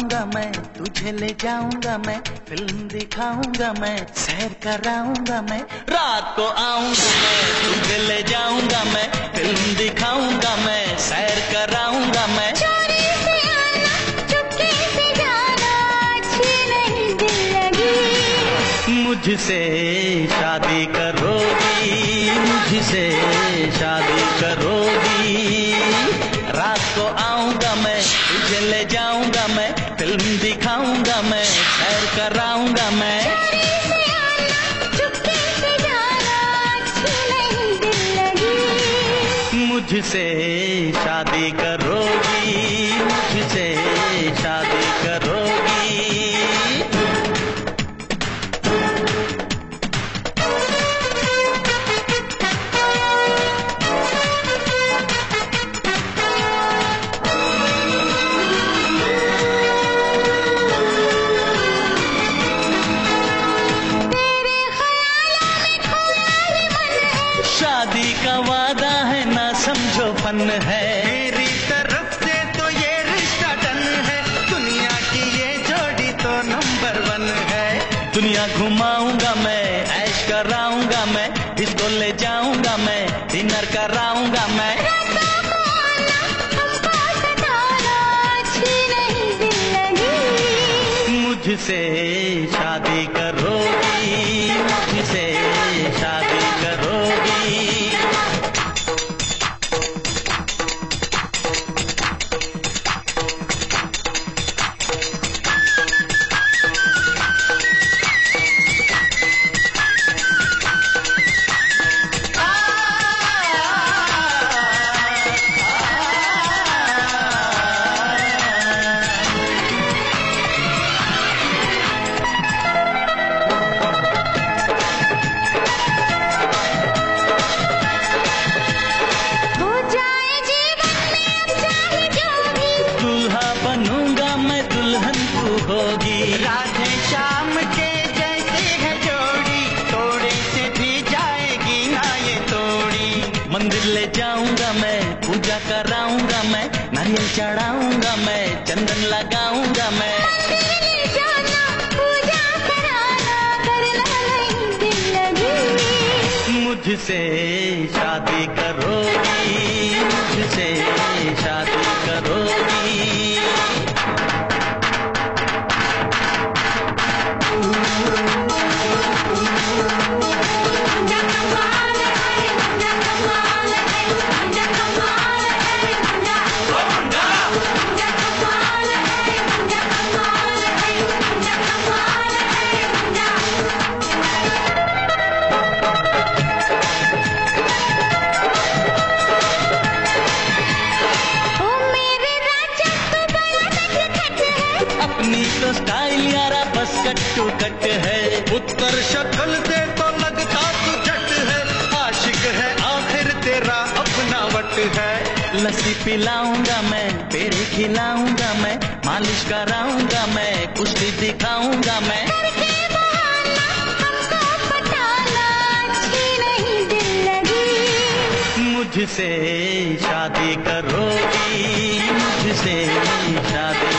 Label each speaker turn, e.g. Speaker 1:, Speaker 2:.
Speaker 1: आऊँगा मैं तुझे ले जाऊँगा मैं फ़िल्म दिखाऊँगा मैं सैर कराऊँगा मैं रात को आऊँगा मैं तुझे ले जाऊँगा मैं फ़िल्म दिखाऊँगा मैं सैर कराऊँगा मैं।
Speaker 2: चोरी से आना चुपके से जाना अच्छी नहीं दिल लगी
Speaker 1: मुझसे शादी करोगी मुझसे शादी करोगी। मुझसे शादी करोगी मुझसे शादी करोगी।
Speaker 2: तेरे ख्यालों में खोया ये मन है।
Speaker 1: शादी का वादा समझो है।
Speaker 3: मेरी तरफ़ से तो ये रिश्ता डन है। दुनिया की ये जोड़ी तो नंबर वन है।
Speaker 1: दुनिया घुमाऊँगा मैं, ऐश कराऊँगा मैं, इसको ले जाऊँगा मैं, डिनर कराऊँगा मैं। मुझसे शादी करोगी
Speaker 3: राधे के जैसे से जाएगी
Speaker 1: मंदिर ले जाऊँगा मैं, पूजा कराऊँगा मैं चढ़ाऊँगा मैं, चंदन लगाऊँगा मैं। मुझसे शादी करोगी मुझसे शादी बस कट है।
Speaker 3: उत्तर शक्ल से तो लगता तू जट है। आशिक है आखिर तेरा अपना वट है।
Speaker 1: लस्सी पिलाऊँगा मैं पेड़े खिलाऊँगा मैं मालिश कराऊँगा मैं कुश्ती दिखाऊँगा मैं। मुझसे शादी करोगी मुझसे शादी